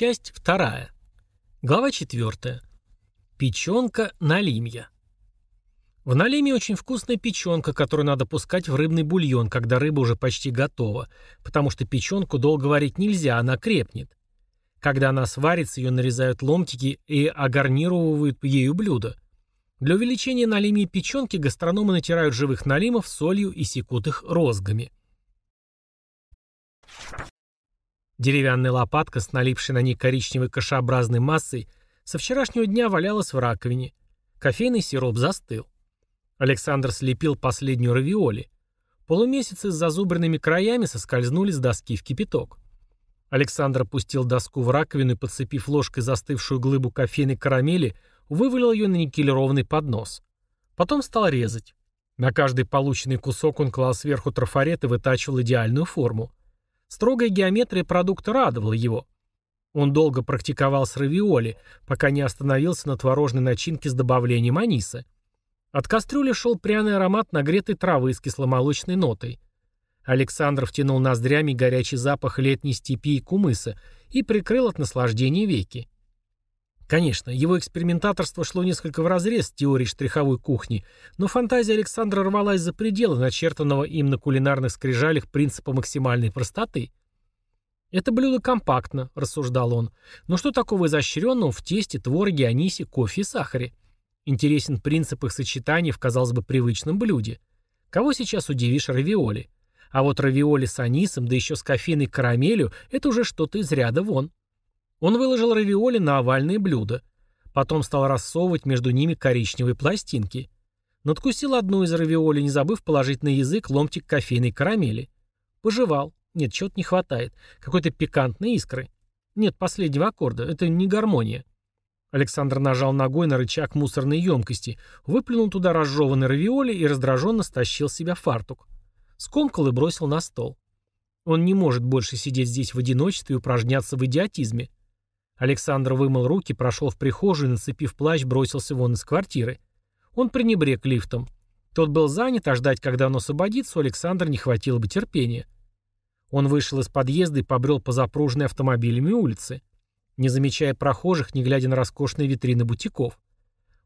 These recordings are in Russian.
Часть вторая. Глава четвертая. Печенка налимья. В налимье очень вкусная печенка, которую надо пускать в рыбный бульон, когда рыба уже почти готова, потому что печенку долго варить нельзя, она крепнет. Когда она сварится, ее нарезают ломтики и огарнировывают ею блюдо. Для увеличения налимья печенки гастрономы натирают живых налимов солью и секут их розгами. Деревянная лопатка с налипшей на ней коричневой кашеобразной массой со вчерашнего дня валялась в раковине. Кофейный сироп застыл. Александр слепил последнюю равиоли. Полумесяцы с зазубренными краями соскользнули с доски в кипяток. Александр опустил доску в раковину и, подцепив ложкой застывшую глыбу кофейной карамели, вывалил ее на никелированный поднос. Потом стал резать. На каждый полученный кусок он клал сверху трафарет и вытачивал идеальную форму. Строгая геометрия продукта радовала его. Он долго практиковал с равиоли, пока не остановился на творожной начинке с добавлением аниса. От кастрюли шел пряный аромат нагретой травы с кисломолочной нотой. Александр втянул ноздрями горячий запах летней степи и кумыса и прикрыл от наслаждения веки. Конечно, его экспериментаторство шло несколько вразрез с теорией штриховой кухни, но фантазия Александра рвалась за пределы начертанного им на кулинарных скрижалях принципа максимальной простоты. «Это блюдо компактно», — рассуждал он, — «но что такого изощренного в тесте, твороге, анисе, кофе и сахаре? Интересен принцип их сочетания в, казалось бы, привычном блюде. Кого сейчас удивишь равиоли? А вот равиоли с анисом, да еще с кофейной карамелью — это уже что-то из ряда вон». Он выложил равиоли на овальные блюда. Потом стал рассовывать между ними коричневые пластинки. Надкусил одну из равиоли, не забыв положить на язык ломтик кофейной карамели. Пожевал. Нет, чего-то не хватает. Какой-то пикантной искры. Нет последнего аккорда. Это не гармония. Александр нажал ногой на рычаг мусорной емкости, выплюнул туда разжеванный равиоли и раздраженно стащил с себя фартук. Скомкал и бросил на стол. Он не может больше сидеть здесь в одиночестве и упражняться в идиотизме. Александр вымыл руки, прошел в прихожую и, нацепив плащ, бросился вон из квартиры. Он пренебрег лифтом. Тот был занят, а ждать, когда оно освободится, у Александра не хватило бы терпения. Он вышел из подъезда и побрел по запруженной автомобилями улице, не замечая прохожих, не глядя на роскошные витрины бутиков.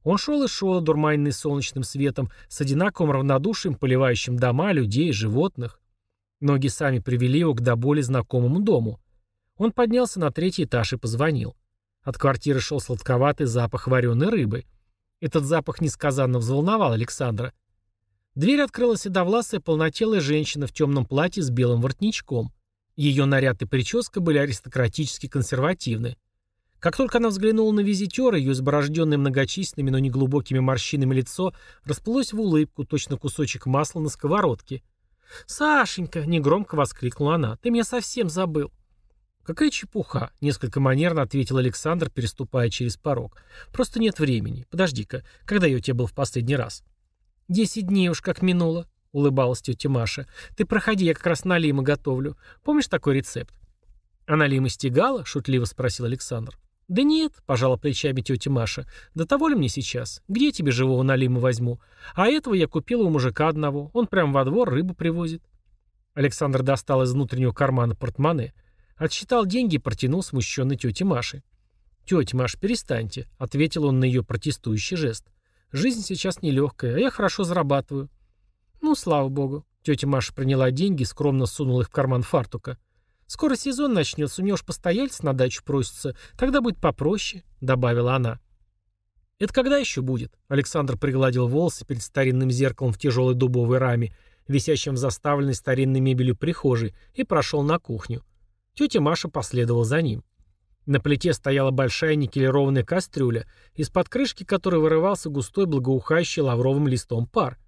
Он шел и шел, дурманенный солнечным светом, с одинаковым равнодушием, поливающим дома, людей, животных. Ноги сами привели его к до боли знакомому дому. Он поднялся на третий этаж и позвонил. От квартиры шел сладковатый запах вареной рыбы. Этот запах несказанно взволновал Александра. Дверь открыла седовласая полнотелая женщина в темном платье с белым воротничком. Ее наряд и прическа были аристократически консервативны. Как только она взглянула на визитера, ее изборожденное многочисленными, но неглубокими морщинами лицо расплылось в улыбку, точно кусочек масла на сковородке. «Сашенька!» — негромко воскликнула она. «Ты меня совсем забыл!» «Какая чепуха!» — несколько манерно ответил Александр, переступая через порог. «Просто нет времени. Подожди-ка, когда я у тебя был в последний раз?» «Десять дней уж как минуло», — улыбалась тетя Маша. «Ты проходи, я как раз налима готовлю. Помнишь такой рецепт?» «А налима стегала?» — шутливо спросил Александр. «Да нет», — пожала плечами тетя Маша. «Да того ли мне сейчас? Где тебе живого налима возьму? А этого я купила у мужика одного. Он прям во двор рыбу привозит». Александр достал из внутреннего кармана портмоне. Отсчитал деньги и протянул смущенной тете Маше. «Тетя Маш, перестаньте», — ответил он на ее протестующий жест. «Жизнь сейчас нелегкая, а я хорошо зарабатываю». «Ну, слава богу». Тетя Маша приняла деньги и скромно сунула их в карман фартука. «Скоро сезон начнется, у него ж постояльцы на дачу просится, тогда будет попроще», — добавила она. «Это когда еще будет?» Александр пригладил волосы перед старинным зеркалом в тяжелой дубовой раме, висящем в заставленной старинной мебелью прихожей, и прошел на кухню. Тетя Маша последовала за ним. На плите стояла большая никелированная кастрюля, из-под крышки которой вырывался густой благоухающий лавровым листом пар.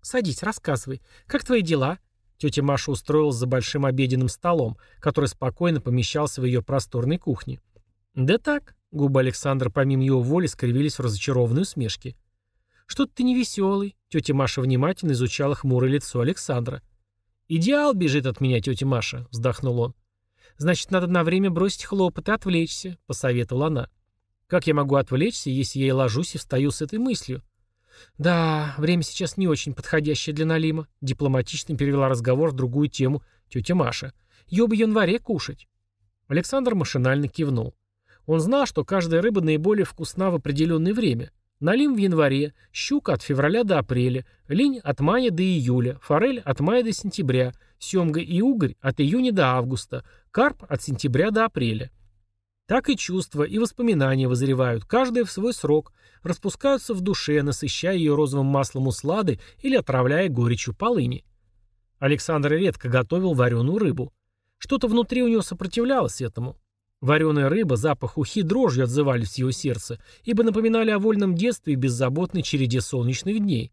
«Садись, рассказывай. Как твои дела?» Тетя Маша устроилась за большим обеденным столом, который спокойно помещался в ее просторной кухне. «Да так», — губы Александра помимо его воли скривились в разочарованной усмешке. «Что-то ты невеселый», — тетя Маша внимательно изучала хмурое лицо Александра. «Идеал бежит от меня, тетя Маша», — вздохнул он. «Значит, надо на время бросить хлопоты и отвлечься», — посоветовала она. «Как я могу отвлечься, если я и ложусь и встаю с этой мыслью?» «Да, время сейчас не очень подходящее для Налима», — дипломатично перевела разговор в другую тему тетя Маша. «Ёбы январе кушать». Александр машинально кивнул. Он знал, что каждая рыба наиболее вкусна в определенное время. Налим в январе, щука от февраля до апреля, линь от мая до июля, форель от мая до сентября, семга и угорь от июня до августа, карп от сентября до апреля. Так и чувства, и воспоминания вызревают, каждое в свой срок, распускаются в душе, насыщая ее розовым маслом услады или отравляя горечью полыни. Александр редко готовил вареную рыбу. Что-то внутри у него сопротивлялось этому. Вареная рыба, запах ухи дрожью отзывались в его сердце, ибо напоминали о вольном детстве и беззаботной череде солнечных дней.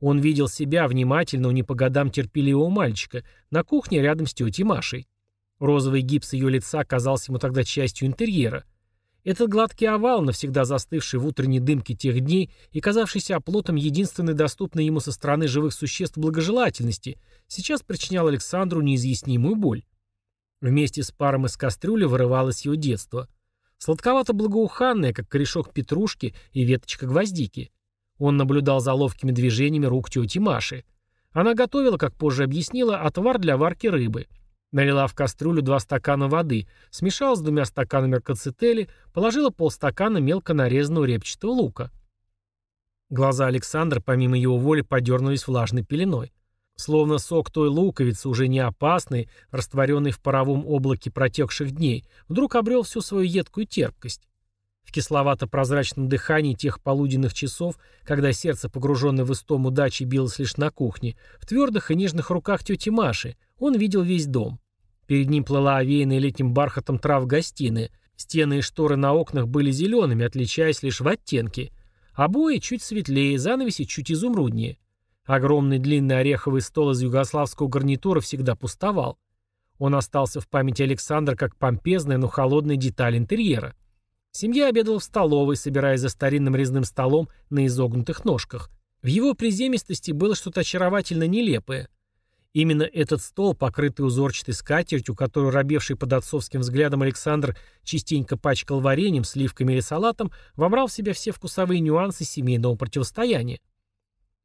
Он видел себя, внимательного, не по годам терпеливого мальчика, на кухне рядом с тетей Машей. Розовый гипс ее лица казался ему тогда частью интерьера. Этот гладкий овал, навсегда застывший в утренней дымке тех дней и казавшийся оплотом единственной доступной ему со стороны живых существ благожелательности, сейчас причинял Александру неизъяснимую боль. Вместе с паром из кастрюли вырывалось его детство. Сладковато-благоуханное, как корешок петрушки и веточка гвоздики. Он наблюдал за ловкими движениями рук тети Маши. Она готовила, как позже объяснила, отвар для варки рыбы. Налила в кастрюлю два стакана воды, смешала с двумя стаканами кацетели, положила полстакана мелко нарезанного репчатого лука. Глаза Александра, помимо его воли, подернулись влажной пеленой. Словно сок той луковицы, уже не опасный, растворенный в паровом облаке протекших дней, вдруг обрел всю свою едкую терпкость. В кисловато-прозрачном дыхании тех полуденных часов, когда сердце, погруженное в истому дачи, билось лишь на кухне, в твердых и нежных руках тети Маши, он видел весь дом. Перед ним плыла овеянная летним бархатом трав гостиная, стены и шторы на окнах были зелеными, отличаясь лишь в оттенке. Обои чуть светлее, занавеси чуть изумруднее. Огромный длинный ореховый стол из югославского гарнитура всегда пустовал. Он остался в памяти Александра как помпезная, но холодная деталь интерьера. Семья обедала в столовой, собираясь за старинным резным столом на изогнутых ножках. В его приземистости было что-то очаровательно нелепое. Именно этот стол, покрытый узорчатой скатертью, которую робевший под отцовским взглядом Александр частенько пачкал вареньем, сливками или салатом, вобрал в себя все вкусовые нюансы семейного противостояния.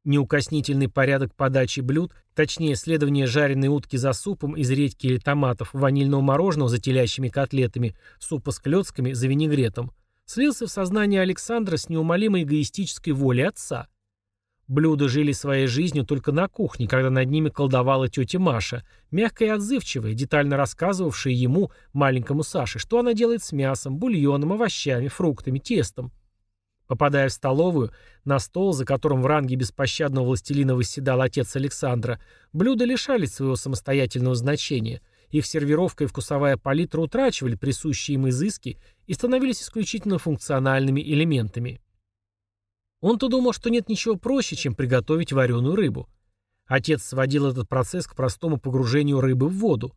Неукоснительный порядок подачи блюд, точнее следование жареной утки за супом из редьки или томатов, ванильного мороженого за телящими котлетами, супа с клетками за винегретом, слился в сознание Александра с неумолимой эгоистической волей отца. Блюда жили своей жизнью только на кухне, когда над ними колдовала тетя Маша, мягкая и отзывчивая, детально рассказывавшая ему, маленькому Саше, что она делает с мясом, бульоном, овощами, фруктами, тестом. Попадая в столовую, на стол, за которым в ранге беспощадного властелина восседал отец Александра, блюда лишались своего самостоятельного значения, их сервировка и вкусовая палитра утрачивали присущие им изыски и становились исключительно функциональными элементами. Он-то думал, что нет ничего проще, чем приготовить вареную рыбу. Отец сводил этот процесс к простому погружению рыбы в воду.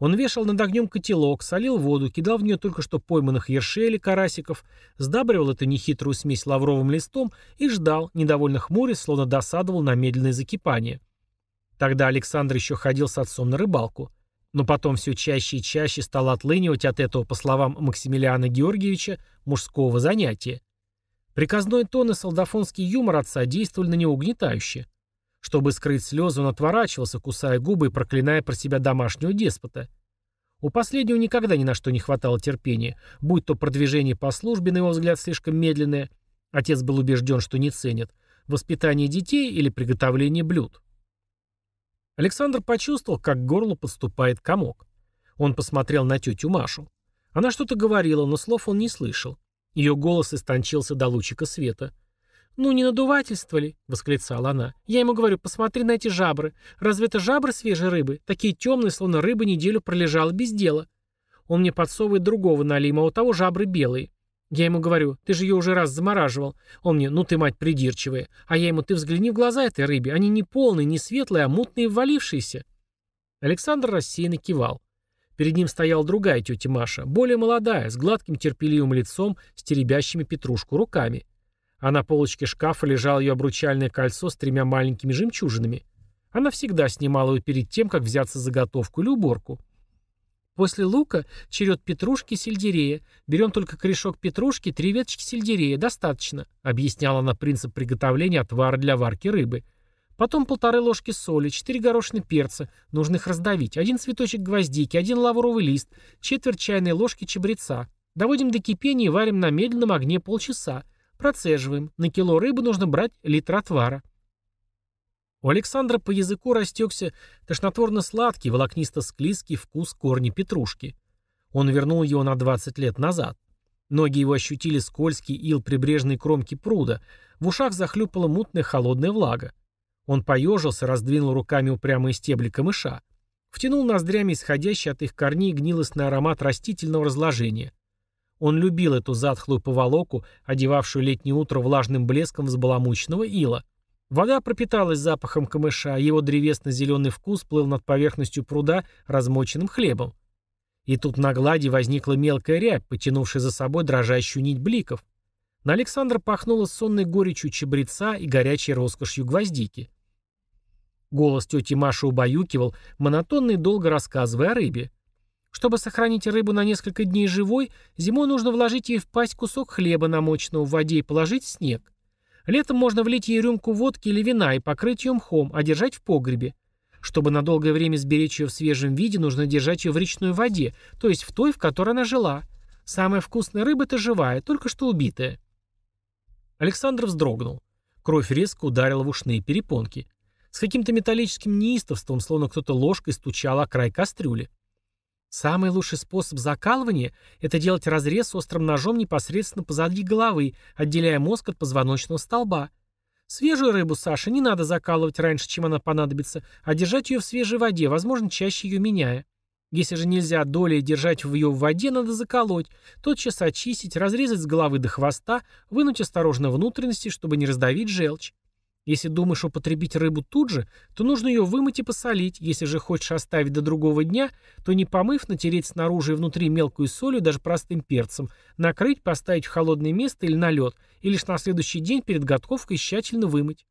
Он вешал над огнем котелок, солил воду, кидал в нее только что пойманных ершей или карасиков, сдабривал эту нехитрую смесь лавровым листом и ждал, недовольно хмурясь, словно досадовал на медленное закипание. Тогда Александр еще ходил с отцом на рыбалку. Но потом все чаще и чаще стал отлынивать от этого, по словам Максимилиана Георгиевича, мужского занятия. Приказной тон и солдафонский юмор отца действовали на него угнетающе. Чтобы скрыть слезы, он отворачивался, кусая губы и проклиная про себя домашнего деспота. У последнего никогда ни на что не хватало терпения, будь то продвижение по службе, на его взгляд, слишком медленное, отец был убежден, что не ценит, воспитание детей или приготовление блюд. Александр почувствовал, как к горлу подступает комок. Он посмотрел на тетю Машу. Она что-то говорила, но слов он не слышал. Ее голос истончился до лучика света. «Ну, не надувательство ли?» — восклицала она. «Я ему говорю, посмотри на эти жабры. Разве это жабры свежей рыбы? Такие темные, словно рыба неделю пролежала без дела. Он мне подсовывает другого налима, а у того жабры белые. Я ему говорю, ты же ее уже раз замораживал. Он мне, ну ты, мать, придирчивая. А я ему, ты взгляни в глаза этой рыбе. Они не полные, не светлые, а мутные ввалившиеся. Александр рассеянно кивал. Перед ним стояла другая тетя Маша, более молодая, с гладким терпеливым лицом, с теребящими петрушку руками. А на полочке шкафа лежало ее обручальное кольцо с тремя маленькими жемчужинами. Она всегда снимала его перед тем, как взяться за готовку или уборку. После лука черед петрушки и сельдерея. Берем только корешок петрушки, три веточки сельдерея. Достаточно», — объясняла она принцип приготовления отвара для варки рыбы. Потом полторы ложки соли, четыре горошины перца, нужно их раздавить, один цветочек гвоздики, один лавровый лист, четверть чайной ложки чабреца. Доводим до кипения и варим на медленном огне полчаса. Процеживаем. На кило рыбы нужно брать литр отвара. У Александра по языку растекся тошнотворно-сладкий, волокнисто-склизкий вкус корни петрушки. Он вернул его на 20 лет назад. Ноги его ощутили скользкий ил прибрежной кромки пруда, в ушах захлюпала мутная холодная влага. Он поежился, раздвинул руками упрямые стебли камыша. Втянул ноздрями исходящий от их корней гнилостный аромат растительного разложения. Он любил эту затхлую поволоку, одевавшую летнее утро влажным блеском взбаламученного ила. Вода пропиталась запахом камыша, а его древесно-зеленый вкус плыл над поверхностью пруда размоченным хлебом. И тут на глади возникла мелкая рябь, потянувшая за собой дрожащую нить бликов. На Александра пахнуло сонной горечью чабреца и горячей роскошью гвоздики. Голос тети Маши убаюкивал, монотонно и долго рассказывая о рыбе. Чтобы сохранить рыбу на несколько дней живой, зимой нужно вложить ей в пасть кусок хлеба, намоченного в воде, и положить снег. Летом можно влить ей рюмку водки или вина и покрыть ее мхом, а держать в погребе. Чтобы на долгое время сберечь ее в свежем виде, нужно держать ее в речной воде, то есть в той, в которой она жила. Самая вкусная рыба – это живая, только что убитая. Александр вздрогнул. Кровь резко ударила в ушные перепонки. С каким-то металлическим неистовством, словно кто-то ложкой стучал о край кастрюли. Самый лучший способ закалывания – это делать разрез острым ножом непосредственно позади головы, отделяя мозг от позвоночного столба. Свежую рыбу, Саша, не надо закалывать раньше, чем она понадобится, а держать ее в свежей воде, возможно, чаще ее меняя. Если же нельзя долей держать ее в воде, надо заколоть, тотчас очистить, разрезать с головы до хвоста, вынуть осторожно внутренности, чтобы не раздавить желчь. Если думаешь употребить рыбу тут же, то нужно ее вымыть и посолить. Если же хочешь оставить до другого дня, то не помыв, натереть снаружи и внутри мелкую солью, даже простым перцем, накрыть, поставить в холодное место или на лед, и лишь на следующий день перед готовкой тщательно вымыть.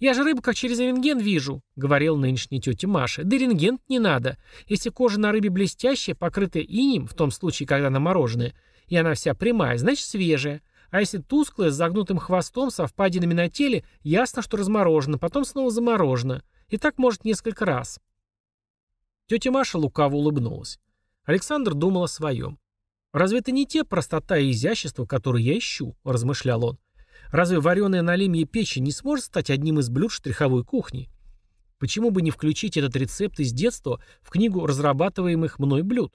«Я же рыбу как через рентген вижу», — говорил нынешняя тетя Маша. «Да рентген не надо. Если кожа на рыбе блестящая, покрытая инем, в том случае, когда она мороженая, и она вся прямая, значит свежая. А если тусклая, с загнутым хвостом, со впадинами на теле, ясно, что разморожено, потом снова заморожено. И так может несколько раз. Тетя Маша лукаво улыбнулась. Александр думал о своем. «Разве это не те простота и изящество, которые я ищу?» – размышлял он. «Разве вареная на лимье печень не сможет стать одним из блюд штриховой кухни? Почему бы не включить этот рецепт из детства в книгу разрабатываемых мной блюд?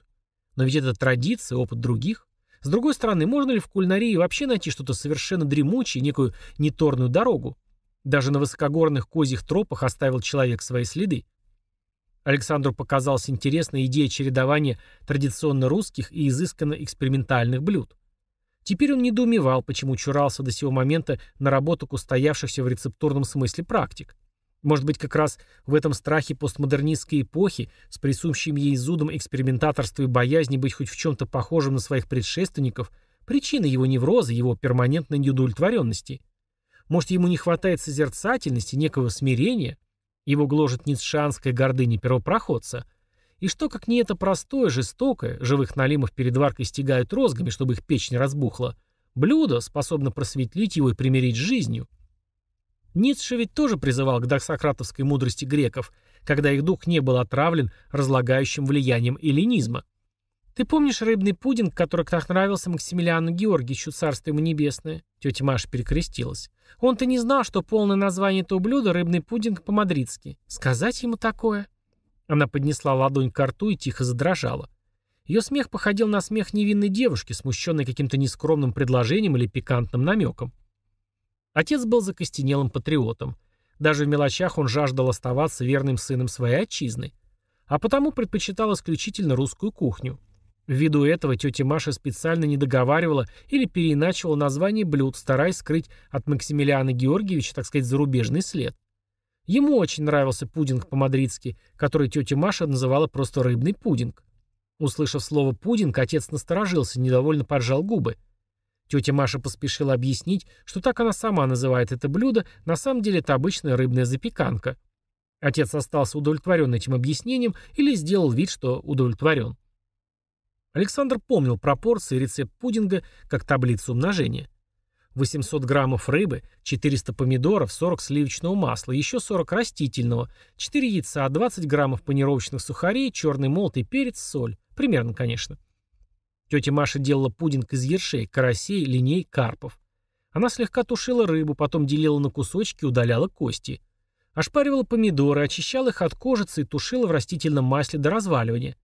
Но ведь это традиция, опыт других. С другой стороны, можно ли в кулинарии вообще найти что-то совершенно дремучее, некую неторную дорогу? Даже на высокогорных козьих тропах оставил человек свои следы. Александру показалась интересная идея чередования традиционно русских и изысканно экспериментальных блюд. Теперь он недоумевал, почему чурался до сего момента наработок устоявшихся в рецептурном смысле практик. Может быть, как раз в этом страхе постмодернистской эпохи, с присущим ей зудом экспериментаторства и боязни быть хоть в чем-то похожим на своих предшественников, причина его невроза, его перманентной неудовлетворенности. Может, ему не хватает созерцательности, некого смирения, его гложет ницшанская гордыня первопроходца. И что, как не это простое, жестокое, живых налимов перед варкой стягают розгами, чтобы их печень разбухла, блюдо способно просветлить его и примирить с жизнью – Ницше ведь тоже призывал к доксократовской мудрости греков, когда их дух не был отравлен разлагающим влиянием эллинизма. «Ты помнишь рыбный пудинг, который так нравился Максимилиану Георгиевичу, царство ему небесное?» Тетя Маша перекрестилась. «Он-то не знал, что полное название этого блюда — рыбный пудинг по-мадридски. Сказать ему такое?» Она поднесла ладонь к рту и тихо задрожала. Ее смех походил на смех невинной девушки, смущенной каким-то нескромным предложением или пикантным намеком. Отец был закостенелым патриотом. Даже в мелочах он жаждал оставаться верным сыном своей отчизны. А потому предпочитал исключительно русскую кухню. Ввиду этого тетя Маша специально не договаривала или переиначивала название блюд, стараясь скрыть от Максимилиана Георгиевича, так сказать, зарубежный след. Ему очень нравился пудинг по-мадридски, который тетя Маша называла просто рыбный пудинг. Услышав слово «пудинг», отец насторожился, недовольно поджал губы. Тетя Маша поспешила объяснить, что так она сама называет это блюдо, на самом деле это обычная рыбная запеканка. Отец остался удовлетворен этим объяснением или сделал вид, что удовлетворен. Александр помнил пропорции и рецепт пудинга как таблицу умножения. 800 граммов рыбы, 400 помидоров, 40 сливочного масла, еще 40 растительного, 4 яйца, 20 граммов панировочных сухарей, черный молотый перец, соль. Примерно, конечно. Тетя Маша делала пудинг из ершей, карасей, линей, карпов. Она слегка тушила рыбу, потом делила на кусочки и удаляла кости. Ошпаривала помидоры, очищала их от кожицы и тушила в растительном масле до разваливания.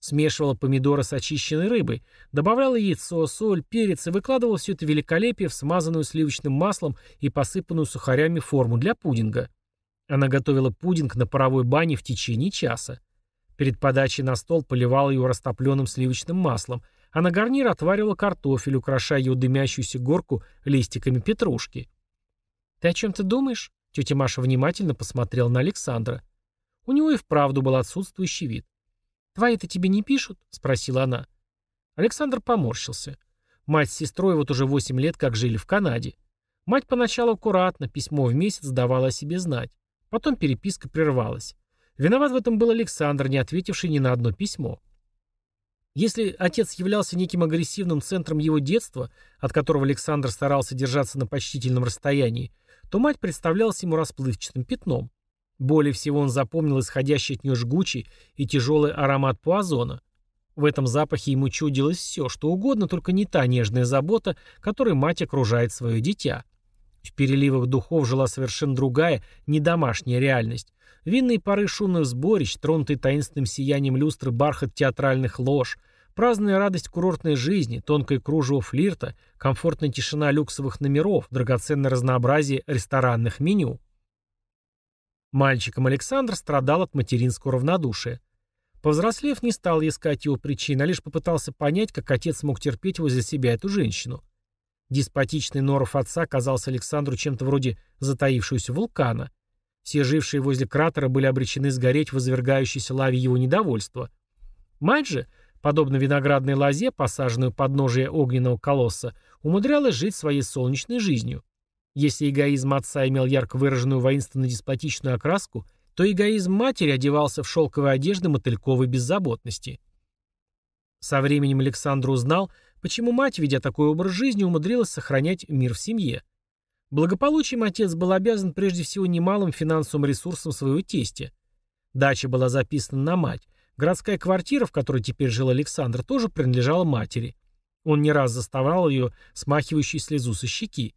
Смешивала помидоры с очищенной рыбой, добавляла яйцо, соль, перец и выкладывала все это великолепие в смазанную сливочным маслом и посыпанную сухарями форму для пудинга. Она готовила пудинг на паровой бане в течение часа. Перед подачей на стол поливала его растопленным сливочным маслом, а на гарнир отваривала картофель, украшая его дымящуюся горку листиками петрушки. «Ты о чем-то думаешь?» Тетя Маша внимательно посмотрела на Александра. У него и вправду был отсутствующий вид. «Твои-то тебе не пишут?» — спросила она. Александр поморщился. Мать с сестрой вот уже восемь лет как жили в Канаде. Мать поначалу аккуратно, письмо в месяц давала о себе знать. Потом переписка прервалась. Виноват в этом был Александр, не ответивший ни на одно письмо. Если отец являлся неким агрессивным центром его детства, от которого Александр старался держаться на почтительном расстоянии, то мать представлялась ему расплывчатым пятном. Более всего он запомнил исходящий от нее жгучий и тяжелый аромат пуазона. В этом запахе ему чудилось все, что угодно, только не та нежная забота, которой мать окружает свое дитя. В переливах духов жила совершенно другая, не домашняя реальность. Винные пары шумных сборищ, тронутый таинственным сиянием люстры бархат театральных лож, праздная радость курортной жизни, тонкое кружево флирта, комфортная тишина люксовых номеров, драгоценное разнообразие ресторанных меню. Мальчиком Александр страдал от материнского равнодушия. Повзрослев, не стал искать его причин, а лишь попытался понять, как отец мог терпеть возле себя эту женщину. Деспотичный норов отца казался Александру чем-то вроде затаившегося вулкана. Все жившие возле кратера были обречены сгореть в извергающейся лаве его недовольства. Мать же, подобно виноградной лозе, посаженную под ножие огненного колосса, умудрялась жить своей солнечной жизнью. Если эгоизм отца имел ярко выраженную воинственно-деспотичную окраску, то эгоизм матери одевался в шелковые одежды мотыльковой беззаботности. Со временем Александр узнал, почему мать, ведя такой образ жизни, умудрилась сохранять мир в семье. Благополучием отец был обязан прежде всего немалым финансовым ресурсом своего тестя. Дача была записана на мать. Городская квартира, в которой теперь жил Александр, тоже принадлежала матери. Он не раз заставлял ее смахивающей слезу со щеки.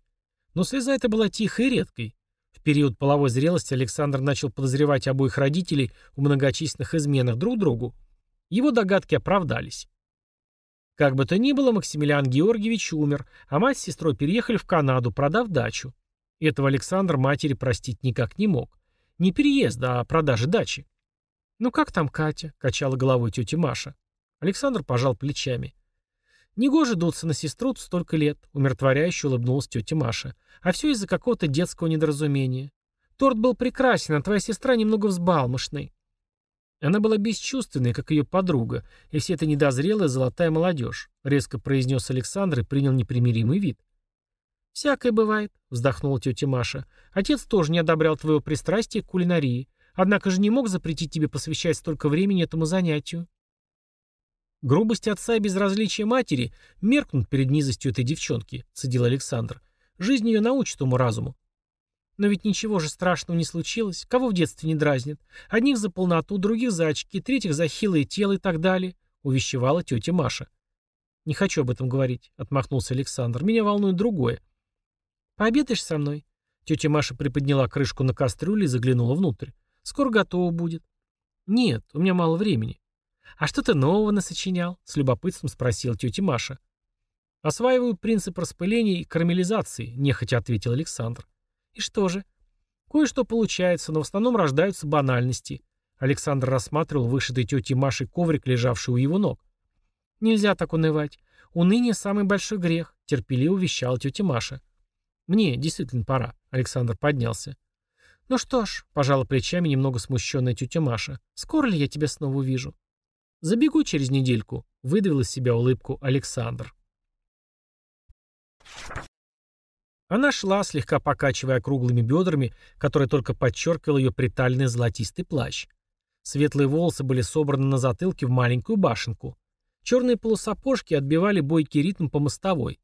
Но слеза эта была тихой и редкой. В период половой зрелости Александр начал подозревать обоих родителей в многочисленных изменах друг другу. Его догадки оправдались. Как бы то ни было, Максимилиан Георгиевич умер, а мать с сестрой переехали в Канаду, продав дачу. Этого Александр матери простить никак не мог. Не переезда, а продажи дачи. «Ну как там Катя?» — качала головой тетя Маша. Александр пожал плечами. Негоже дуться на сестру столько лет, умиротворяюще улыбнулась тетя Маша. А все из-за какого-то детского недоразумения. Торт был прекрасен, а твоя сестра немного взбалмошной. Она была бесчувственной, как ее подруга, и все это недозрелая золотая молодежь, резко произнес Александр и принял непримиримый вид. «Всякое бывает», — вздохнула тетя Маша. «Отец тоже не одобрял твоего пристрастия к кулинарии, однако же не мог запретить тебе посвящать столько времени этому занятию. Грубость отца и безразличие матери меркнут перед низостью этой девчонки, цедил Александр. Жизнь ее научит уму-разуму. Но ведь ничего же страшного не случилось. Кого в детстве не дразнит? Одних за полноту, других за очки, третьих за хилое тело и так далее, увещевала тетя Маша. Не хочу об этом говорить, отмахнулся Александр. Меня волнует другое. Пообедаешь со мной? Тетя Маша приподняла крышку на кастрюле и заглянула внутрь. Скоро готово будет. Нет, у меня мало времени. «А что ты нового насочинял?» — с любопытством спросила тетя Маша. «Осваиваю принцип распыления и карамелизации», — нехотя ответил Александр. «И что же?» «Кое-что получается, но в основном рождаются банальности». Александр рассматривал вышитый тетей Машей коврик, лежавший у его ног. «Нельзя так унывать. Уныние — самый большой грех», — терпеливо вещала тетя Маша. «Мне действительно пора», — Александр поднялся. «Ну что ж», — пожала плечами немного смущенная тетя Маша, — «скоро ли я тебя снова увижу?» «Забегу через недельку», — выдавил из себя улыбку Александр. Она шла, слегка покачивая круглыми бедрами, которые только подчеркивал ее притальный золотистый плащ. Светлые волосы были собраны на затылке в маленькую башенку. Черные полусапожки отбивали бойкий ритм по мостовой.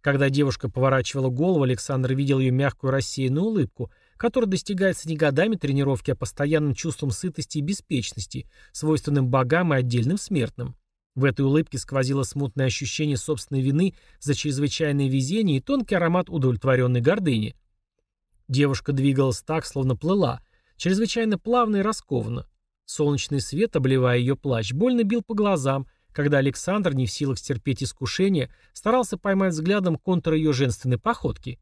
Когда девушка поворачивала голову, Александр видел ее мягкую рассеянную улыбку, которая достигается не годами тренировки, а постоянным чувством сытости и беспечности, свойственным богам и отдельным смертным. В этой улыбке сквозило смутное ощущение собственной вины за чрезвычайное везение и тонкий аромат удовлетворенной гордыни. Девушка двигалась так, словно плыла, чрезвычайно плавно и раскованно. Солнечный свет, обливая ее плащ, больно бил по глазам, когда Александр, не в силах стерпеть искушение, старался поймать взглядом контур ее женственной походки.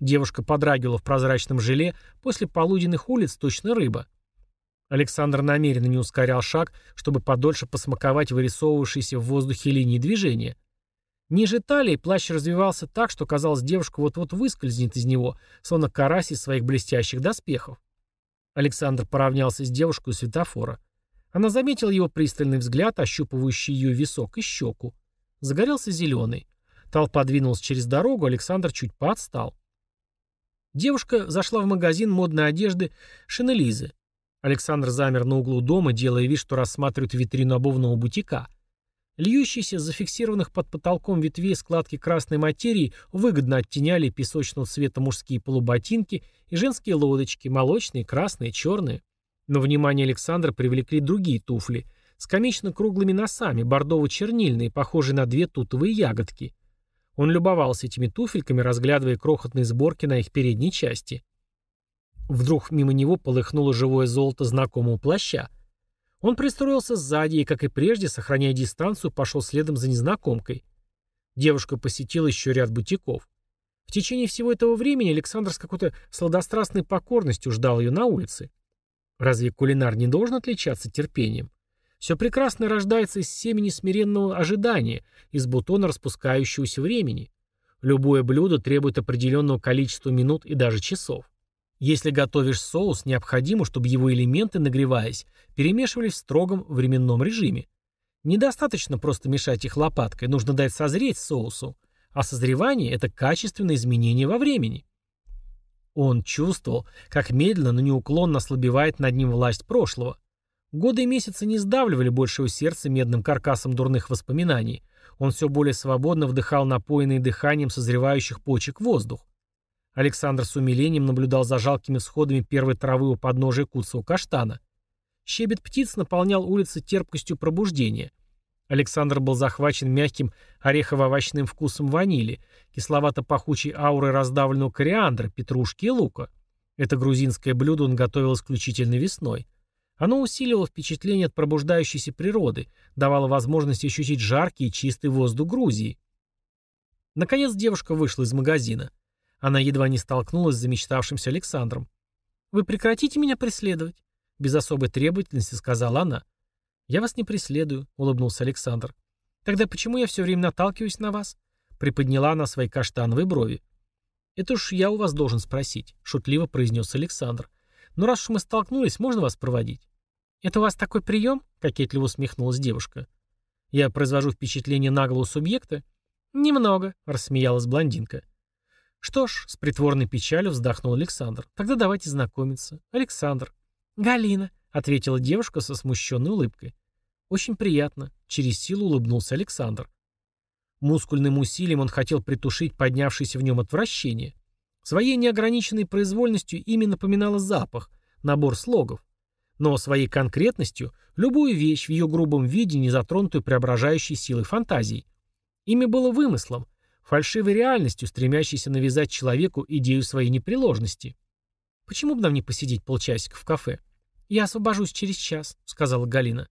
Девушка подрагивала в прозрачном желе после полуденных улиц, точно рыба. Александр намеренно не ускорял шаг, чтобы подольше посмаковать вырисовывавшиеся в воздухе линии движения. Ниже талии плащ развивался так, что казалось, девушка вот-вот выскользнет из него, словно карась из своих блестящих доспехов. Александр поравнялся с девушкой у светофора. Она заметила его пристальный взгляд, ощупывающий ее висок и щеку. Загорелся зеленый. Толпа двинулась через дорогу, Александр чуть поотстал. Девушка зашла в магазин модной одежды Шинелизы. Александр замер на углу дома, делая вид, что рассматривает витрину обувного бутика. Льющиеся зафиксированных под потолком ветвей складки красной материи выгодно оттеняли песочного цвета мужские полуботинки и женские лодочки, молочные, красные, черные. Но внимание Александра привлекли другие туфли с комично круглыми носами, бордово-чернильные, похожие на две тутовые ягодки. Он любовался этими туфельками, разглядывая крохотные сборки на их передней части. Вдруг мимо него полыхнуло живое золото знакомого плаща. Он пристроился сзади и, как и прежде, сохраняя дистанцию, пошел следом за незнакомкой. Девушка посетила еще ряд бутиков. В течение всего этого времени Александр с какой-то сладострастной покорностью ждал ее на улице. Разве кулинар не должен отличаться терпением? Все прекрасное рождается из семени смиренного ожидания, из бутона распускающегося времени. Любое блюдо требует определенного количества минут и даже часов. Если готовишь соус, необходимо, чтобы его элементы, нагреваясь, перемешивались в строгом временном режиме. Недостаточно просто мешать их лопаткой, нужно дать созреть соусу. А созревание – это качественное изменение во времени. Он чувствовал, как медленно, но неуклонно ослабевает над ним власть прошлого. Годы и месяцы не сдавливали больше его сердца медным каркасом дурных воспоминаний. Он все более свободно вдыхал напоенный дыханием созревающих почек воздух. Александр с умилением наблюдал за жалкими всходами первой травы у подножия куцого каштана. Щебет птиц наполнял улицы терпкостью пробуждения. Александр был захвачен мягким орехово-овощным вкусом ванили, кисловато-пахучей аурой раздавленного кориандра, петрушки и лука. Это грузинское блюдо он готовил исключительно весной. Оно усиливало впечатление от пробуждающейся природы, давало возможность ощутить жаркий и чистый воздух Грузии. Наконец девушка вышла из магазина. Она едва не столкнулась с замечтавшимся Александром. «Вы прекратите меня преследовать?» Без особой требовательности сказала она. «Я вас не преследую», — улыбнулся Александр. «Тогда почему я все время наталкиваюсь на вас?» Приподняла она свои каштановые брови. «Это уж я у вас должен спросить», — шутливо произнес Александр. «Но раз уж мы столкнулись, можно вас проводить?» «Это у вас такой прием?» — кокетливо усмехнулась девушка. «Я произвожу впечатление наглого субъекта?» «Немного», — рассмеялась блондинка. «Что ж», — с притворной печалью вздохнул Александр. «Тогда давайте знакомиться. Александр». «Галина», — ответила девушка со смущенной улыбкой. «Очень приятно», — через силу улыбнулся Александр. Мускульным усилием он хотел притушить поднявшееся в нем отвращение. Своей неограниченной произвольностью ими напоминало запах, набор слогов. Но своей конкретностью — любую вещь в ее грубом виде, не затронутую преображающей силой фантазии. Ими было вымыслом, фальшивой реальностью, стремящейся навязать человеку идею своей непреложности. «Почему бы нам не посидеть полчасика в кафе?» «Я освобожусь через час», — сказала Галина.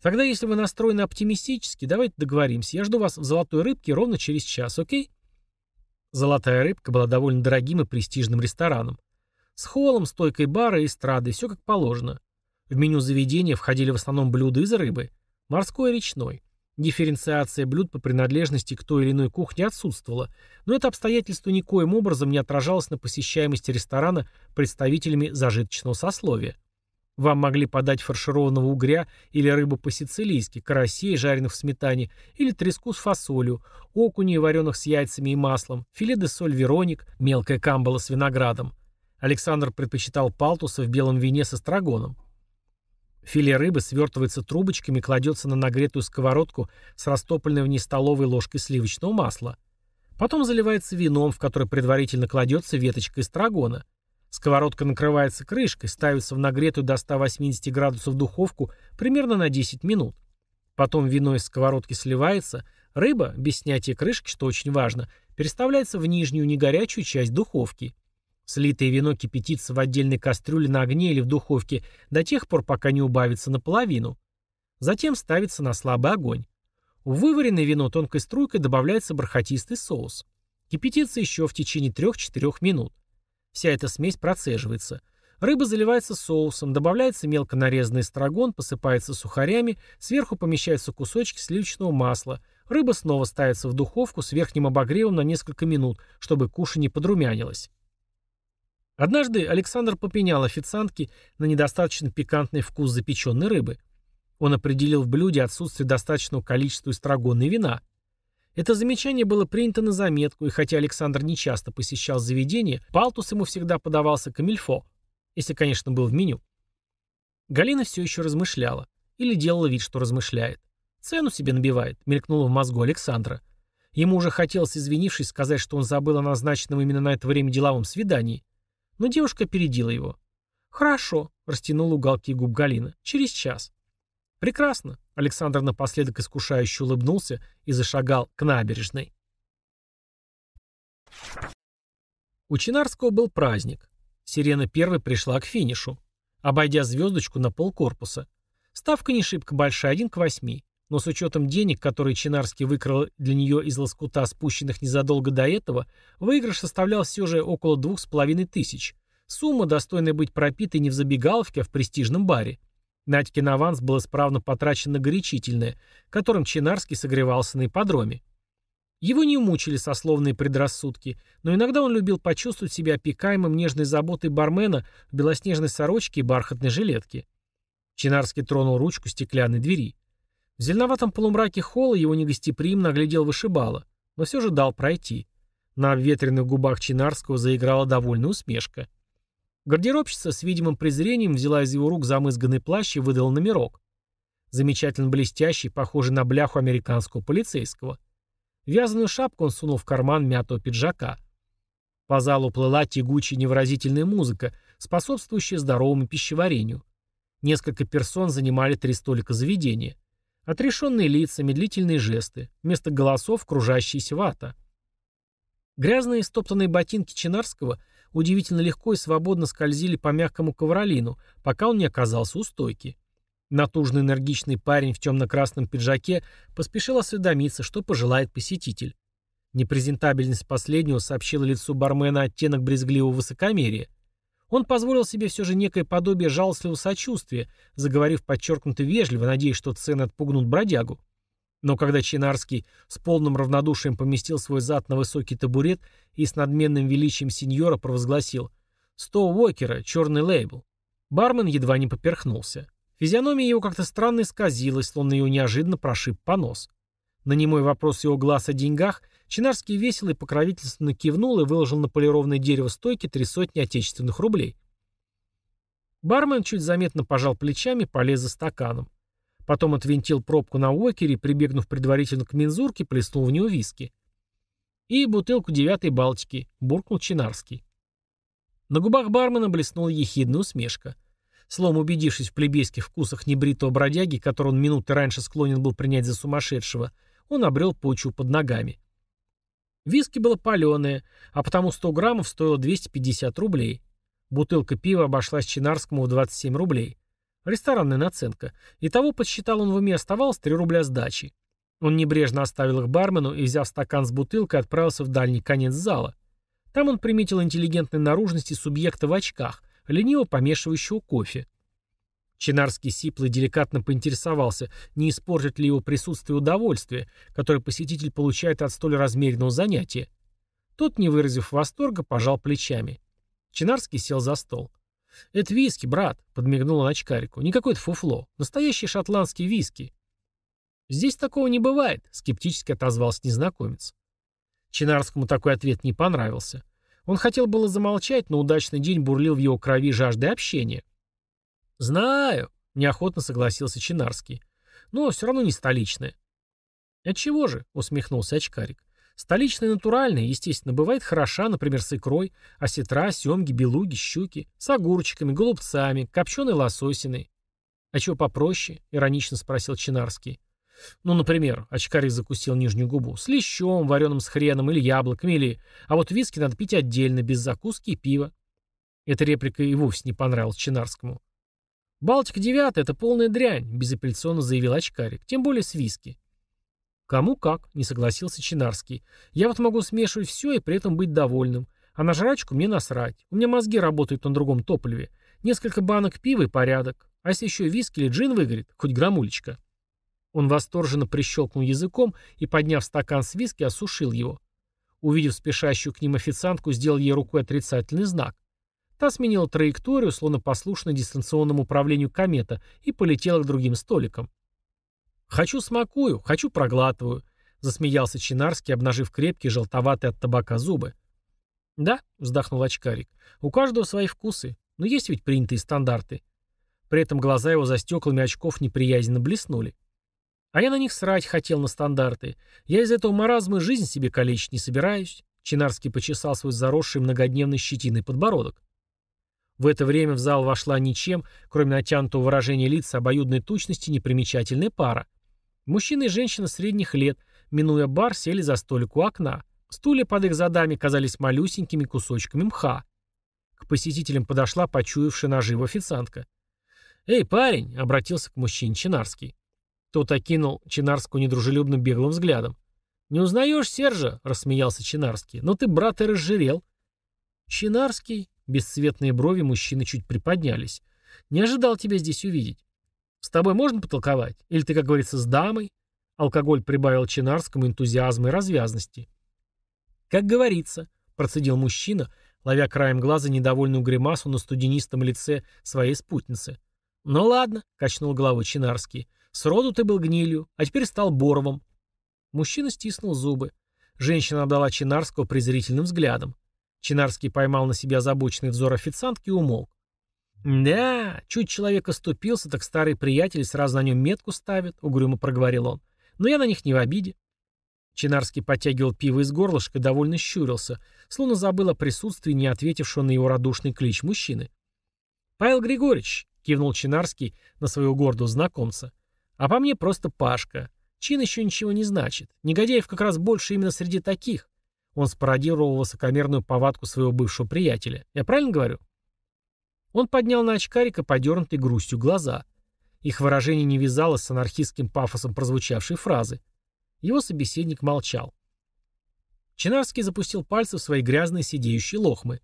«Тогда, если вы настроены оптимистически, давайте договоримся. Я жду вас в «Золотой рыбке» ровно через час, окей?» «Золотая рыбка» была довольно дорогим и престижным рестораном. С холлом, стойкой бара и эстрадой, все как положено. В меню заведения входили в основном блюда из рыбы. Морской и речной. Дифференциация блюд по принадлежности к той или иной кухне отсутствовала, но это обстоятельство никоим образом не отражалось на посещаемости ресторана представителями зажиточного сословия. Вам могли подать фаршированного угря или рыбу по-сицилийски, карасей, жареных в сметане, или треску с фасолью, окуней, вареных с яйцами и маслом, филе де соль вероник, мелкая камбала с виноградом. Александр предпочитал палтуса в белом вине со страгоном. Филе рыбы свертывается трубочками и кладется на нагретую сковородку с растопленной в ней столовой ложкой сливочного масла. Потом заливается вином, в которое предварительно кладется веточка эстрагона. Сковородка накрывается крышкой, ставится в нагретую до 180 градусов духовку примерно на 10 минут. Потом вино из сковородки сливается, рыба, без снятия крышки, что очень важно, переставляется в нижнюю негорячую часть духовки. Слитое вино кипятится в отдельной кастрюле на огне или в духовке до тех пор, пока не убавится наполовину. Затем ставится на слабый огонь. В вываренное вино тонкой струйкой добавляется бархатистый соус. Кипятится еще в течение 3-4 минут. Вся эта смесь процеживается. Рыба заливается соусом, добавляется мелко нарезанный эстрагон, посыпается сухарями, сверху помещаются кусочки сливочного масла. Рыба снова ставится в духовку с верхним обогревом на несколько минут, чтобы кушанье подрумянилось. Однажды Александр попенял официантке на недостаточно пикантный вкус запеченной рыбы. Он определил в блюде отсутствие достаточного количества эстрагона и вина. Это замечание было принято на заметку, и хотя Александр нечасто посещал заведение, палтус ему всегда подавался камильфо, если, конечно, был в меню. Галина все еще размышляла. Или делала вид, что размышляет. Цену себе набивает, мелькнуло в мозгу Александра. Ему уже хотелось, извинившись, сказать, что он забыл о назначенном именно на это время деловом свидании. Но девушка опередила его. «Хорошо», — растянула уголки губ Галина. «Через час». «Прекрасно», — Александр напоследок искушающе улыбнулся и зашагал к набережной. У Чинарского был праздник. Сирена первой пришла к финишу, обойдя звездочку на полкорпуса. Ставка не шибко большая, один к восьми. Но с учетом денег, которые Чинарский выкрал для нее из лоскута, спущенных незадолго до этого, выигрыш составлял все же около двух с половиной тысяч. Сумма, достойная быть пропитой не в забегаловке, а в престижном баре. Надькин аванс был исправно потрачен на горячительное, которым Чинарский согревался на ипподроме. Его не умучили сословные предрассудки, но иногда он любил почувствовать себя опекаемым нежной заботой бармена в белоснежной сорочке и бархатной жилетке. Чинарский тронул ручку стеклянной двери. В зеленоватом полумраке холла его негостеприимно оглядел вышибала, но все же дал пройти. На обветренных губах Чинарского заиграла довольная усмешка. Гардеробщица с видимым презрением взяла из его рук замызганный плащ и выдала номерок. Замечательно блестящий, похожий на бляху американского полицейского. Вязаную шапку он сунул в карман мятого пиджака. По залу плыла тягучая невыразительная музыка, способствующая здоровому пищеварению. Несколько персон занимали три столика заведения. Отрешенные лица, медлительные жесты. Вместо голосов кружащаяся вата. Грязные стоптанные ботинки Чинарского удивительно легко и свободно скользили по мягкому ковролину, пока он не оказался у стойки. Натужный энергичный парень в темно-красном пиджаке поспешил осведомиться, что пожелает посетитель. Непрезентабельность последнего сообщила лицу бармена оттенок брезгливого высокомерия. Он позволил себе все же некое подобие жалостливого сочувствия, заговорив подчеркнуто вежливо, надеясь, что цены отпугнут бродягу. Но когда Чинарский с полным равнодушием поместил свой зад на высокий табурет и с надменным величием сеньора провозгласил «Сто Уокера, черный лейбл», бармен едва не поперхнулся. Физиономия его как-то странно исказилась, словно ее неожиданно прошиб понос. На немой вопрос его глаз о деньгах Чинарский весело и покровительственно кивнул и выложил на полированное дерево стойки три сотни отечественных рублей. Бармен чуть заметно пожал плечами и полез за стаканом. Потом отвинтил пробку на уокере прибегнув предварительно к мензурке, плеснул в него виски. «И бутылку девятой Балтики», — буркнул Чинарский. На губах бармена блеснула ехидная усмешка. Словом, убедившись в плебейских вкусах небритого бродяги, которого он минуты раньше склонен был принять за сумасшедшего, он обрел почву под ногами. Виски было паленое, а потому 100 граммов стоило 250 рублей. Бутылка пива обошлась Чинарскому в 27 рублей. Ресторанная наценка. Итого, подсчитал он в уме, оставалось 3 рубля сдачи. Он небрежно оставил их бармену и, взяв стакан с бутылкой, отправился в дальний конец зала. Там он приметил интеллигентной наружности субъекта в очках, лениво помешивающего кофе. Чинарский сиплый деликатно поинтересовался, не испортит ли его присутствие удовольствие, которое посетитель получает от столь размеренного занятия. Тот, не выразив восторга, пожал плечами. Чинарский сел за стол. «Это виски, брат», — подмигнул он очкарику. «Не какое-то фуфло. Настоящий шотландский виски». «Здесь такого не бывает», — скептически отозвался незнакомец. Чинарскому такой ответ не понравился. Он хотел было замолчать, но удачный день бурлил в его крови жаждой общения. «Знаю», — неохотно согласился Чинарский. «Но все равно не столичное». «Отчего же?» — усмехнулся очкарик. «Столичная натуральная, естественно, бывает хороша, например, с икрой, осетра, семги, белуги, щуки, с огурчиками, голубцами, копченой лососиной». «А чего попроще?» — иронично спросил Чинарский. Ну, например, очкарик закусил нижнюю губу. С лещом, вареным с хреном или яблоками, или... А вот виски надо пить отдельно, без закуски и пива. Эта реплика и вовсе не понравилась Чинарскому. «Балтика девятая — это полная дрянь», — безапелляционно заявил очкарик. «Тем более с виски». «Кому как», — не согласился Чинарский. «Я вот могу смешивать все и при этом быть довольным. А на жрачку мне насрать. У меня мозги работают на другом топливе. Несколько банок пива и порядок. А если еще виски или джин выгорит, хоть грамулечка». Он восторженно прищелкнул языком и, подняв стакан с виски, осушил его. Увидев спешащую к ним официантку, сделал ей рукой отрицательный знак. Та сменила траекторию, словно послушно дистанционному управлению комета, и полетела к другим столикам. «Хочу смакую, хочу проглатываю», — засмеялся Чинарский, обнажив крепкие, желтоватые от табака зубы. «Да», — вздохнул очкарик, — «у каждого свои вкусы, но есть ведь принятые стандарты». При этом глаза его за стеклами очков неприязненно блеснули. А я на них срать хотел на стандарты. Я из этого маразма жизнь себе калечить не собираюсь. Чинарский почесал свой заросший многодневной щетиной подбородок. В это время в зал вошла ничем, кроме натянутого выражения лица обоюдной тучности, непримечательная пара. Мужчина и женщина средних лет, минуя бар, сели за столик у окна. Стулья под их задами казались малюсенькими кусочками мха. К посетителям подошла почуявшая наживу официантка. «Эй, парень!» — обратился к мужчине Чинарский. Тот окинул Чинарского недружелюбным беглым взглядом. «Не узнаешь Сержа?» — рассмеялся Чинарский. «Но ты, брат, и разжирел». «Чинарский?» — бесцветные брови мужчины чуть приподнялись. «Не ожидал тебя здесь увидеть. С тобой можно потолковать? Или ты, как говорится, с дамой?» Алкоголь прибавил Чинарскому энтузиазма и развязности. «Как говорится», — процедил мужчина, ловя краем глаза недовольную гримасу на студенистом лице своей спутницы. «Ну ладно», — качнул головой Чинарский, Сроду ты был гнилью, а теперь стал Боровым. Мужчина стиснул зубы. Женщина обдала Чинарского презрительным взглядом. Чинарский поймал на себя озабоченный взор официантки и умолк. «Да, чуть человек оступился, так старые приятели сразу на нем метку ставят», — угрюмо проговорил он. «Но я на них не в обиде». Чинарский подтягивал пиво из горлышка и довольно щурился, словно забыл о присутствии, не ответившего на его радушный клич мужчины. «Павел Григорьевич», — кивнул Чинарский на своего гордого знакомца, а по мне просто Пашка. Чин еще ничего не значит. Негодяев как раз больше именно среди таких. Он спародировал высокомерную повадку своего бывшего приятеля. Я правильно говорю? Он поднял на очкарика подернутый грустью глаза. Их выражение не вязалось с анархистским пафосом прозвучавшей фразы. Его собеседник молчал. Чинарский запустил пальцы в свои грязные сидеющие лохмы.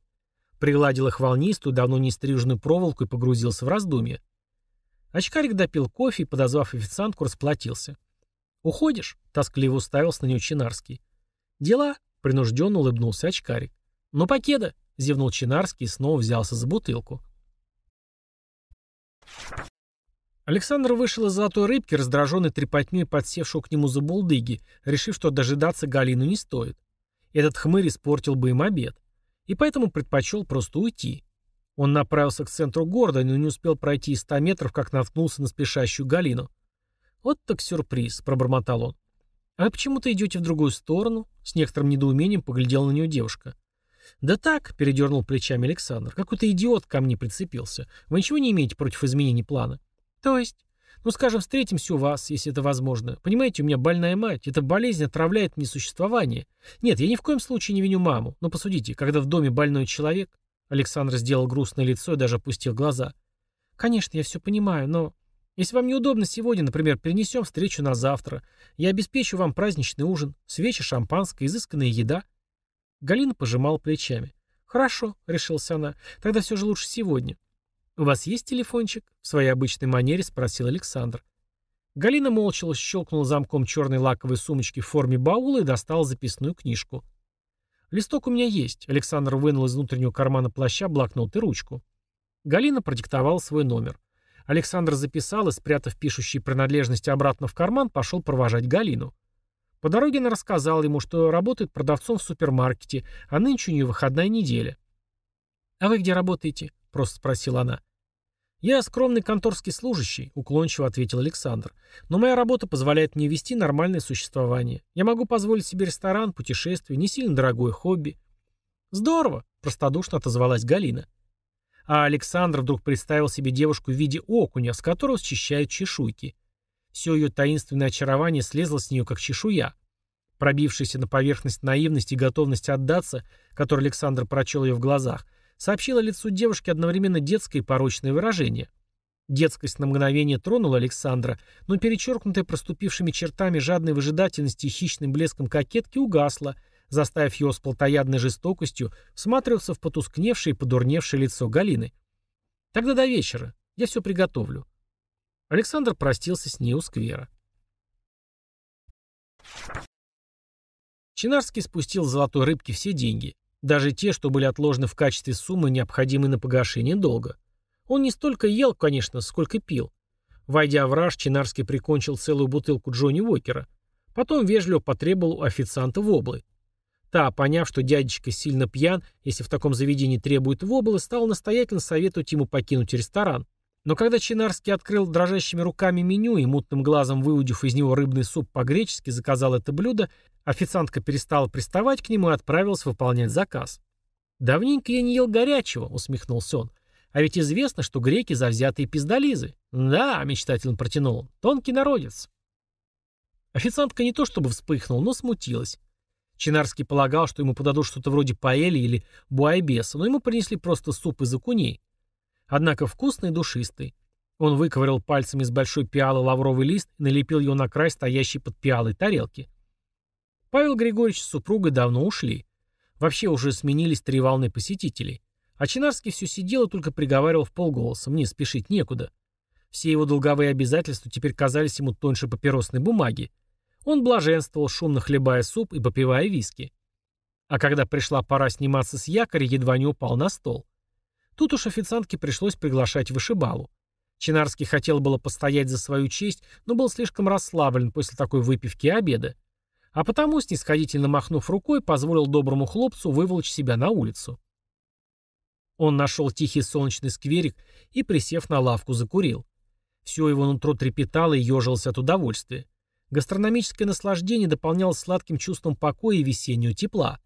Пригладил их волнистую, давно не стриженную проволоку и погрузился в раздумье. Очкарик допил кофе и, подозвав официантку, расплатился. «Уходишь?» — тоскливо уставился на нее Чинарский. «Дела?» — принужденно улыбнулся очкарик. «Ну, покеда!» — зевнул Чинарский и снова взялся за бутылку. Александр вышел из золотой рыбки, раздраженный трепотней подсевшего к нему за булдыги, решив, что дожидаться Галину не стоит. Этот хмырь испортил бы им обед. И поэтому предпочел просто уйти. Он направился к центру города, но не успел пройти и ста метров, как наткнулся на спешащую Галину. «Вот так сюрприз», — пробормотал он. «А почему ты идете в другую сторону?» С некоторым недоумением поглядела на нее девушка. «Да так», — передернул плечами Александр, — «какой-то идиот ко мне прицепился. Вы ничего не имеете против изменений плана?» «То есть?» «Ну, скажем, встретимся у вас, если это возможно. Понимаете, у меня больная мать. Эта болезнь отравляет мне существование. Нет, я ни в коем случае не виню маму. Но посудите, когда в доме больной человек, Александр сделал грустное лицо и даже опустил глаза. «Конечно, я все понимаю, но... Если вам неудобно сегодня, например, перенесем встречу на завтра, я обеспечу вам праздничный ужин, свечи, шампанское, изысканная еда». Галина пожимала плечами. «Хорошо», — решился она, — «тогда все же лучше сегодня». «У вас есть телефончик?» — в своей обычной манере спросил Александр. Галина молча щелкнула замком черной лаковой сумочки в форме баула и достала записную книжку. «Листок у меня есть». Александр вынул из внутреннего кармана плаща блокнот и ручку. Галина продиктовала свой номер. Александр записал и, спрятав пишущие принадлежности обратно в карман, пошел провожать Галину. По дороге она рассказала ему, что работает продавцом в супермаркете, а нынче у нее выходная неделя. «А вы где работаете?» – просто спросила она. «Я скромный конторский служащий», — уклончиво ответил Александр. «Но моя работа позволяет мне вести нормальное существование. Я могу позволить себе ресторан, путешествие, не сильно дорогое хобби». «Здорово», — простодушно отозвалась Галина. А Александр вдруг представил себе девушку в виде окуня, с которого счищают чешуйки. Все ее таинственное очарование слезло с нее, как чешуя. Пробившаяся на поверхность наивность и готовность отдаться, которую Александр прочел ее в глазах, сообщило лицу девушки одновременно детское и порочное выражение. Детскость на мгновение тронула Александра, но перечеркнутая проступившими чертами жадной выжидательности и хищным блеском кокетки угасла, заставив его с плотоядной жестокостью всматриваться в потускневшее и подурневшее лицо Галины. «Тогда до вечера. Я все приготовлю». Александр простился с ней у сквера. Чинарский спустил золотой рыбки все деньги. Даже те, что были отложены в качестве суммы, необходимой на погашение долга. Он не столько ел, конечно, сколько пил. Войдя в раж, Чинарский прикончил целую бутылку Джонни Уокера. Потом вежливо потребовал у официанта воблы. Та, поняв, что дядечка сильно пьян, если в таком заведении требует воблы, стала настоятельно советовать ему покинуть ресторан. Но когда Чинарский открыл дрожащими руками меню и мутным глазом выудив из него рыбный суп по-гречески, заказал это блюдо, Официантка перестала приставать к нему и отправилась выполнять заказ. «Давненько я не ел горячего», — усмехнулся он. «А ведь известно, что греки завзятые пиздолизы». «Да», — мечтательно протянул он, — «тонкий народец». Официантка не то чтобы вспыхнула, но смутилась. Чинарский полагал, что ему подадут что-то вроде паэли или буайбеса, но ему принесли просто суп из окуней. Однако вкусный и душистый. Он выковырял пальцем из большой пиалы лавровый лист и налепил его на край стоящей под пиалой тарелки. Павел Григорьевич с супругой давно ушли. Вообще уже сменились три волны посетителей. А Чинарский все сидел и только приговаривал в полголоса. Мне спешить некуда. Все его долговые обязательства теперь казались ему тоньше папиросной бумаги. Он блаженствовал, шумно хлебая суп и попивая виски. А когда пришла пора сниматься с якоря, едва не упал на стол. Тут уж официантке пришлось приглашать вышибалу. Чинарский хотел было постоять за свою честь, но был слишком расслаблен после такой выпивки и обеда. А потому, снисходительно махнув рукой, позволил доброму хлопцу выволочь себя на улицу. Он нашел тихий солнечный скверик и, присев на лавку, закурил. Все его нутро трепетало и ежилось от удовольствия. Гастрономическое наслаждение дополнялось сладким чувством покоя и весеннего тепла.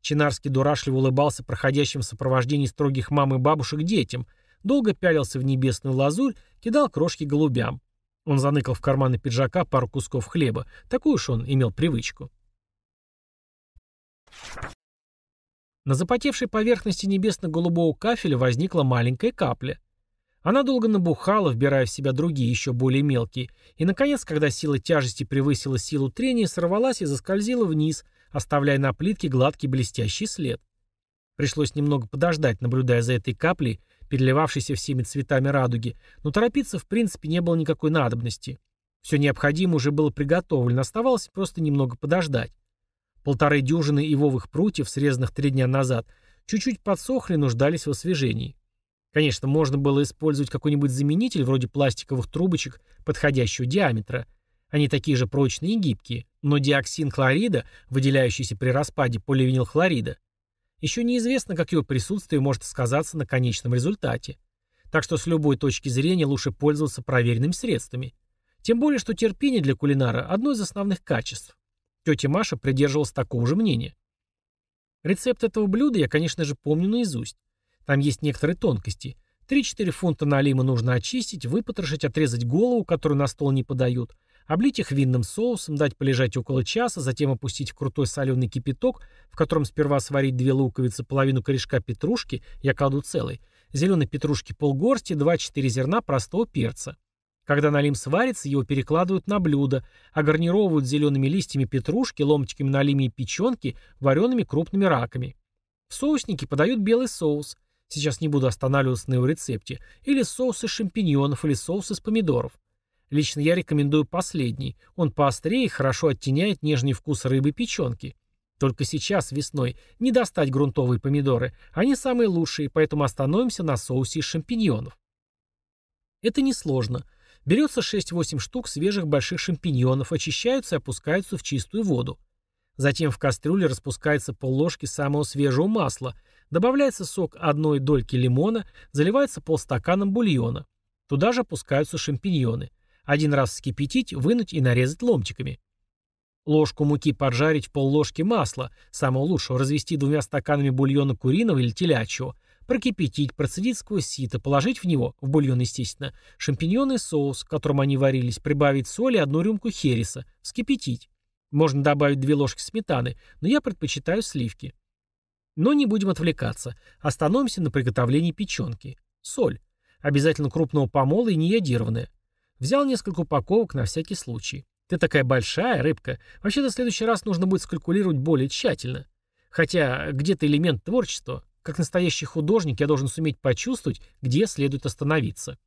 Чинарский дурашливо улыбался проходящим в сопровождении строгих мам и бабушек детям, долго пялился в небесную лазурь, кидал крошки голубям. Он заныкал в карманы пиджака пару кусков хлеба. Такую уж он имел привычку. На запотевшей поверхности небесно-голубого кафеля возникла маленькая капля. Она долго набухала, вбирая в себя другие, еще более мелкие, и, наконец, когда сила тяжести превысила силу трения, сорвалась и заскользила вниз, оставляя на плитке гладкий блестящий след. Пришлось немного подождать, наблюдая за этой каплей, переливавшейся всеми цветами радуги, но торопиться в принципе не было никакой надобности. Все необходимое уже было приготовлено, оставалось просто немного подождать. Полторы дюжины ивовых прутьев, срезанных три дня назад, чуть-чуть подсохли нуждались в освежении. Конечно, можно было использовать какой-нибудь заменитель вроде пластиковых трубочек подходящего диаметра. Они такие же прочные и гибкие, но диоксин хлорида, выделяющийся при распаде поливинилхлорида, еще неизвестно, как его присутствие может сказаться на конечном результате. Так что с любой точки зрения лучше пользоваться проверенными средствами. Тем более, что терпение для кулинара – одно из основных качеств. Тетя Маша придерживалась такого же мнения. Рецепт этого блюда я, конечно же, помню наизусть. Там есть некоторые тонкости. 3-4 фунта налима нужно очистить, выпотрошить, отрезать голову, которую на стол не подают, Облить их винным соусом, дать полежать около часа, затем опустить в крутой соленый кипяток, в котором сперва сварить две луковицы, половину корешка петрушки, я кладу целый, зеленой петрушки полгорсти, 2-4 зерна простого перца. Когда налим сварится, его перекладывают на блюдо, а гарнировывают зелеными листьями петрушки, ломтиками налима и печенки, вареными крупными раками. В соусники подают белый соус, сейчас не буду останавливаться на его рецепте, или соус из шампиньонов, или соус из помидоров. Лично я рекомендую последний. Он поострее и хорошо оттеняет нежный вкус рыбы печенки. Только сейчас, весной, не достать грунтовые помидоры. Они самые лучшие, поэтому остановимся на соусе из шампиньонов. Это несложно. Берется 6-8 штук свежих больших шампиньонов, очищаются и опускаются в чистую воду. Затем в кастрюле распускается полложки самого свежего масла, добавляется сок одной дольки лимона, заливается полстаканом бульона. Туда же опускаются шампиньоны. Один раз вскипятить, вынуть и нарезать ломтиками. Ложку муки поджарить в полложки масла, самого лучшего развести двумя стаканами бульона куриного или телячьего, прокипятить, процедить сквозь сито, положить в него, в бульон естественно, шампиньоны и соус, в котором они варились, прибавить соль и одну рюмку хереса, вскипятить. Можно добавить две ложки сметаны, но я предпочитаю сливки. Но не будем отвлекаться. Остановимся на приготовлении печенки. Соль. Обязательно крупного помола и неядированная. Взял несколько упаковок на всякий случай. Ты такая большая, рыбка. Вообще-то в следующий раз нужно будет скалькулировать более тщательно. Хотя где-то элемент творчества. Как настоящий художник я должен суметь почувствовать, где следует остановиться.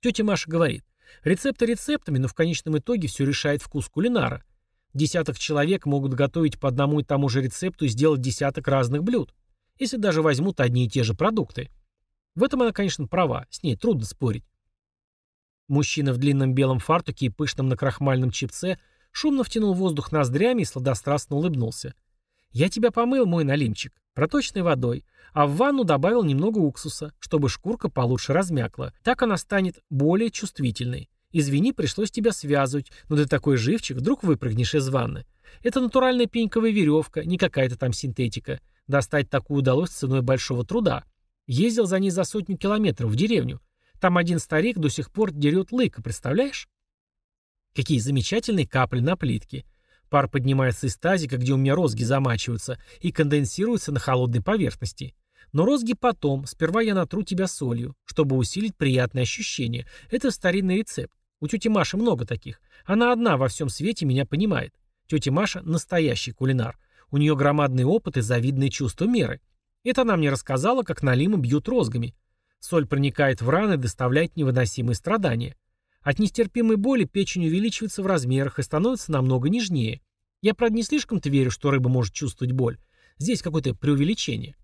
Тетя Маша говорит, рецепты рецептами, но в конечном итоге все решает вкус кулинара. Десяток человек могут готовить по одному и тому же рецепту и сделать десяток разных блюд, если даже возьмут одни и те же продукты. В этом она, конечно, права, с ней трудно спорить. Мужчина в длинном белом фартуке и пышном накрахмальном чипце шумно втянул воздух ноздрями и сладострастно улыбнулся. «Я тебя помыл, мой налимчик, проточной водой, а в ванну добавил немного уксуса, чтобы шкурка получше размякла. Так она станет более чувствительной. Извини, пришлось тебя связывать, но ты такой живчик, вдруг выпрыгнешь из ванны. Это натуральная пеньковая веревка, не какая-то там синтетика. Достать такую удалось ценой большого труда. Ездил за ней за сотню километров в деревню. Там один старик до сих пор дерет лыка, представляешь? Какие замечательные капли на плитке. Пар поднимается из тазика, где у меня розги замачиваются, и конденсируется на холодной поверхности. Но розги потом, сперва я натру тебя солью, чтобы усилить приятное ощущение. Это старинный рецепт. У тети Маши много таких. Она одна во всем свете меня понимает. Тетя Маша – настоящий кулинар. У нее громадный опыт и завидное чувство меры. Это она мне рассказала, как налимы бьют розгами. Соль проникает в раны и доставляет невыносимые страдания. От нестерпимой боли печень увеличивается в размерах и становится намного нежнее. Я, правда, не слишком-то верю, что рыба может чувствовать боль. Здесь какое-то преувеличение.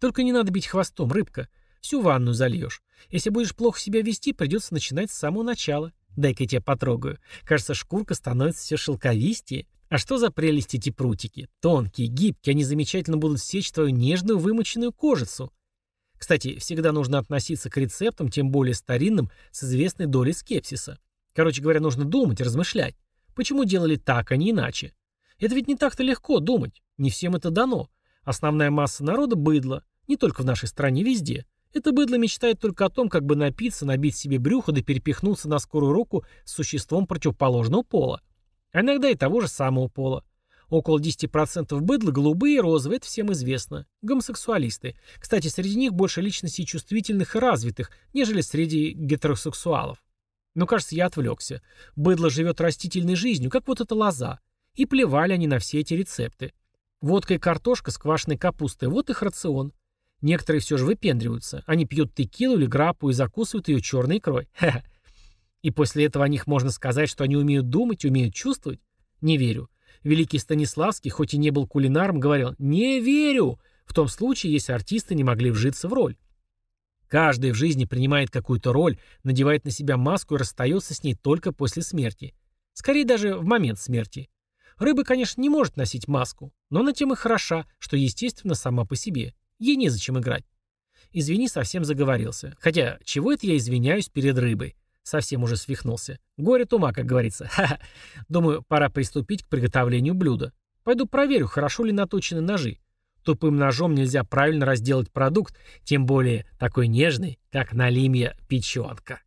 Только не надо бить хвостом, рыбка. Всю ванную зальешь. Если будешь плохо себя вести, придется начинать с самого начала. Дай-ка я тебя потрогаю. Кажется, шкурка становится все шелковистее. А что за прелести эти прутики? Тонкие, гибкие, они замечательно будут сечь твою нежную вымоченную кожицу. Кстати, всегда нужно относиться к рецептам, тем более старинным, с известной долей скепсиса. Короче говоря, нужно думать, размышлять. Почему делали так, а не иначе? Это ведь не так-то легко думать. Не всем это дано. Основная масса народа – быдло. Не только в нашей стране, везде. Это быдло мечтает только о том, как бы напиться, набить себе брюхо да перепихнуться на скорую руку с существом противоположного пола. А иногда и того же самого пола. Около 10% быдла голубые и розовые, это всем известно. Гомосексуалисты. Кстати, среди них больше личностей чувствительных и развитых, нежели среди гетеросексуалов. Но, кажется, я отвлекся. Быдло живет растительной жизнью, как вот эта лоза. И плевали они на все эти рецепты. Водка и картошка с квашеной капустой – вот их рацион. Некоторые все же выпендриваются. Они пьют текилу или грапу и закусывают ее черной икрой. Ха-ха. И после этого о них можно сказать, что они умеют думать, умеют чувствовать? Не верю. Великий Станиславский, хоть и не был кулинаром, говорил «Не верю!» в том случае, если артисты не могли вжиться в роль. Каждый в жизни принимает какую-то роль, надевает на себя маску и расстается с ней только после смерти. Скорее даже в момент смерти. Рыба, конечно, не может носить маску, но она тем и хороша, что, естественно, сама по себе. Ей незачем играть. Извини, совсем заговорился. Хотя, чего это я извиняюсь перед рыбой? Совсем уже свихнулся. Горе тума, как говорится. Ха-ха. Думаю, пора приступить к приготовлению блюда. Пойду проверю, хорошо ли наточены ножи. Тупым ножом нельзя правильно разделать продукт, тем более такой нежный, как налимья печенка.